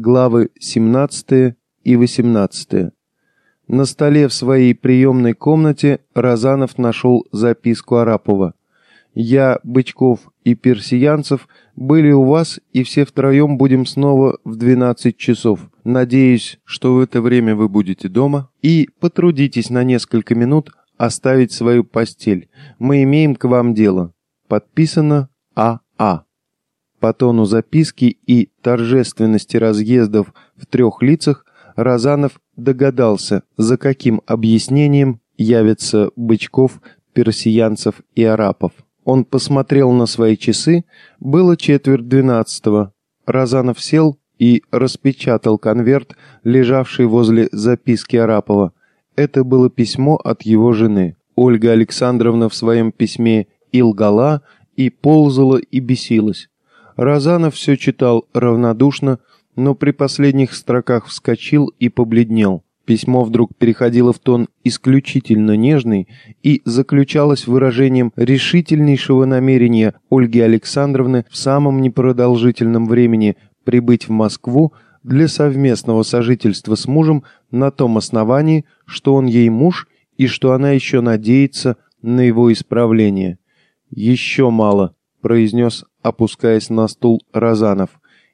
главы 17 и 18. На столе в своей приемной комнате Разанов нашел записку Арапова. «Я, Бычков и Персиянцев были у вас, и все втроем будем снова в 12 часов. Надеюсь, что в это время вы будете дома, и потрудитесь на несколько минут оставить свою постель. Мы имеем к вам дело. Подписано А.А. По тону записки и торжественности разъездов в трех лицах Разанов догадался, за каким объяснением явятся Бычков, Персиянцев и Арапов. Он посмотрел на свои часы, было четверть двенадцатого. Разанов сел и распечатал конверт, лежавший возле записки Арапова. Это было письмо от его жены. Ольга Александровна в своем письме и лгала, и ползала, и бесилась. Разанов все читал равнодушно, но при последних строках вскочил и побледнел. Письмо вдруг переходило в тон исключительно нежный и заключалось выражением решительнейшего намерения Ольги Александровны в самом непродолжительном времени прибыть в Москву для совместного сожительства с мужем на том основании, что он ей муж и что она еще надеется на его исправление. «Еще мало», — произнес опускаясь на стул Разанов.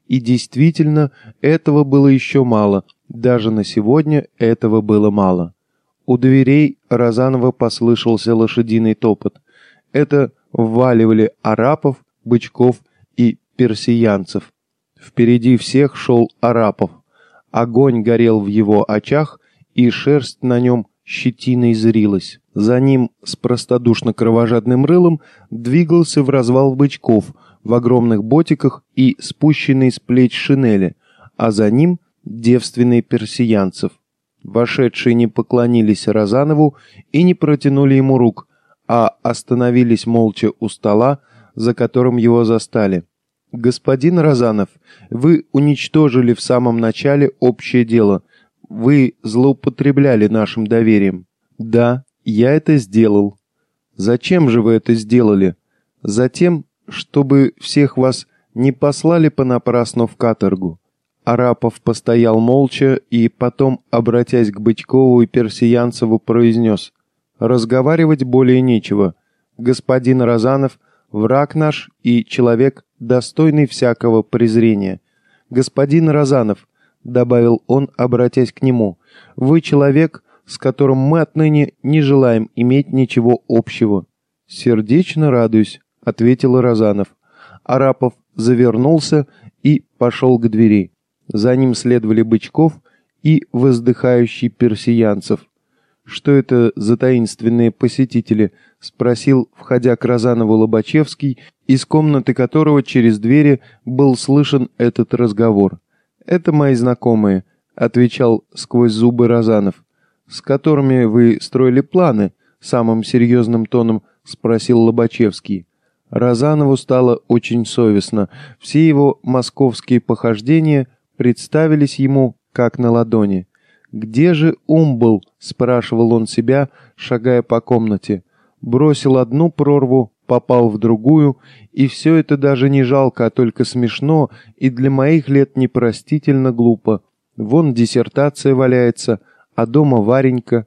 И действительно, этого было еще мало. Даже на сегодня этого было мало. У дверей Разанова послышался лошадиный топот. Это вваливали арапов, бычков и персиянцев. Впереди всех шел арапов. Огонь горел в его очах, и шерсть на нем щетиной зрилась. За ним с простодушно-кровожадным рылом двигался в развал бычков — в огромных ботиках и спущенной с плеч шинели, а за ним девственный персиянцев. Вошедшие не поклонились Розанову и не протянули ему рук, а остановились молча у стола, за которым его застали. «Господин Розанов, вы уничтожили в самом начале общее дело. Вы злоупотребляли нашим доверием». «Да, я это сделал». «Зачем же вы это сделали?» «Затем, чтобы всех вас не послали понапрасну в каторгу». Арапов постоял молча и потом, обратясь к Бычкову и Персиянцеву, произнес «Разговаривать более нечего. Господин Розанов — враг наш и человек, достойный всякого презрения. Господин Розанов», — добавил он, обратясь к нему, — «вы человек, с которым мы отныне не желаем иметь ничего общего. Сердечно радуюсь, ответил Розанов. Арапов завернулся и пошел к двери. За ним следовали Бычков и воздыхающий персиянцев. «Что это за таинственные посетители?» — спросил, входя к Розанову Лобачевский, из комнаты которого через двери был слышен этот разговор. «Это мои знакомые», — отвечал сквозь зубы Розанов. «С которыми вы строили планы?» — самым серьезным тоном спросил Лобачевский. Розанову стало очень совестно. Все его московские похождения представились ему как на ладони. «Где же ум был?» — спрашивал он себя, шагая по комнате. Бросил одну прорву, попал в другую, и все это даже не жалко, а только смешно и для моих лет непростительно глупо. Вон диссертация валяется, а дома Варенька.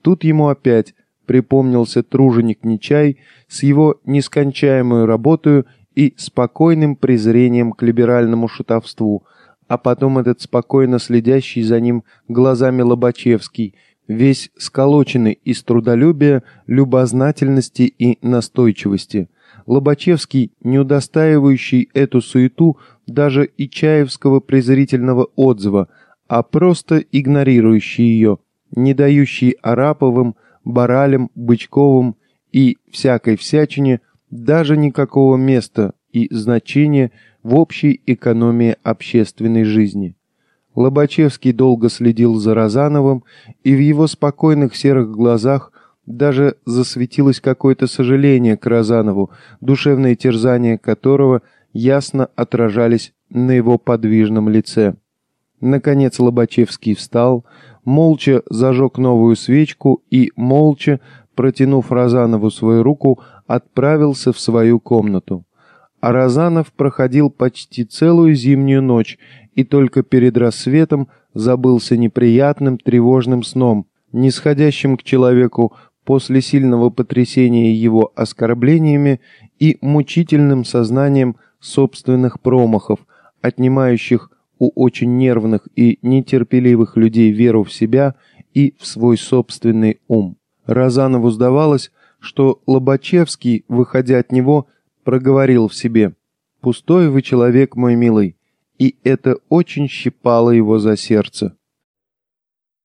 Тут ему опять припомнился труженик Нечай с его нескончаемой работой и спокойным презрением к либеральному шутовству, а потом этот спокойно следящий за ним глазами Лобачевский, весь сколоченный из трудолюбия, любознательности и настойчивости. Лобачевский, не удостаивающий эту суету даже и чаевского презрительного отзыва, а просто игнорирующий ее, не дающий Араповым Баралем, Бычковым и всякой всячине даже никакого места и значения в общей экономии общественной жизни. Лобачевский долго следил за Розановым, и в его спокойных серых глазах даже засветилось какое-то сожаление к Розанову, душевные терзания которого ясно отражались на его подвижном лице. Наконец Лобачевский встал, молча зажег новую свечку и, молча, протянув Розанову свою руку, отправился в свою комнату. А Розанов проходил почти целую зимнюю ночь и только перед рассветом забылся неприятным тревожным сном, нисходящим к человеку после сильного потрясения его оскорблениями и мучительным сознанием собственных промахов, отнимающих у очень нервных и нетерпеливых людей веру в себя и в свой собственный ум. Розанову сдавалось, что Лобачевский, выходя от него, проговорил в себе «Пустой вы человек, мой милый», и это очень щипало его за сердце.